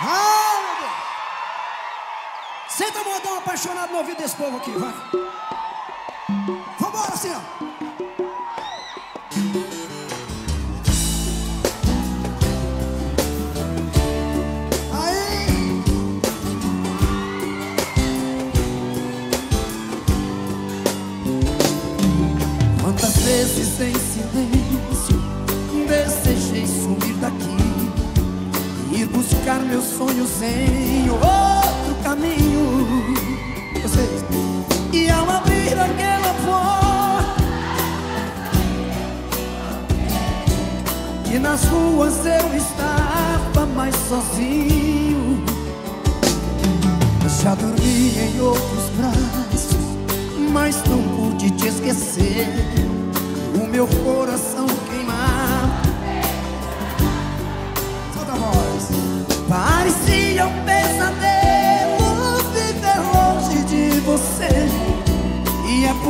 Meu Deus. Senta modão apaixonado no ouvido desse povo aqui, vai. Vambora, assim, meus sonhos em outro caminho. Vocês E ao abrir aquela porta E nas ruas eu estava mais sozinho. Já dormi em outros braços Mas não pude te esquecer. O meu coração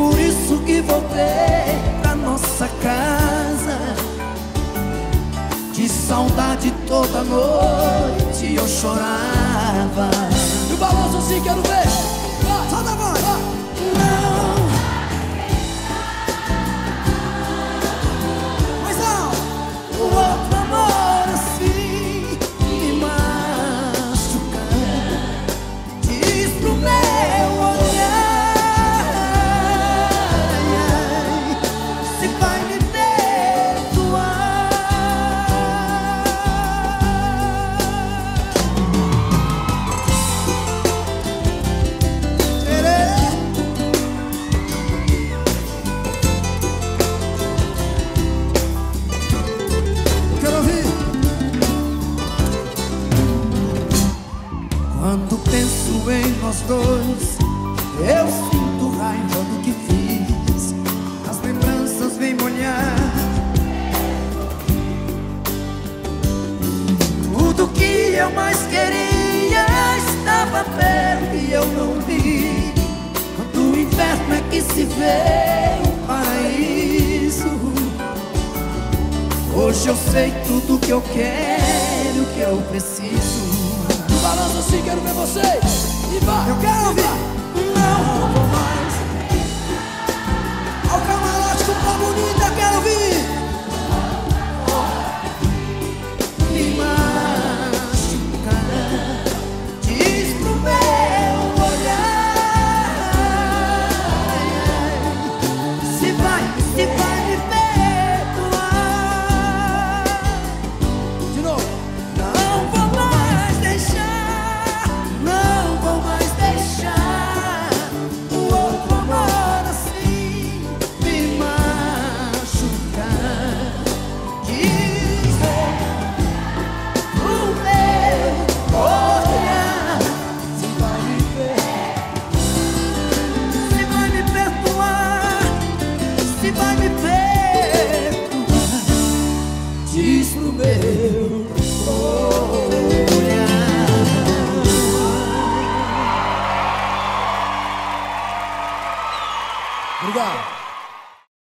por isso que voltei pra nossa casa. De saudade toda Quando penso em nós dois, eu sinto raiva do que fiz. As lembranças vêm molhar. Tudo que eu mais queria estava perto e eu não vi. Quando o inferno é que se vê o paraíso. Hoje eu sei tudo que eu quero, o que eu preciso. O balanço assim, quero ver vocês. E vai. Eu quero ouvir. Não vou mais 啊。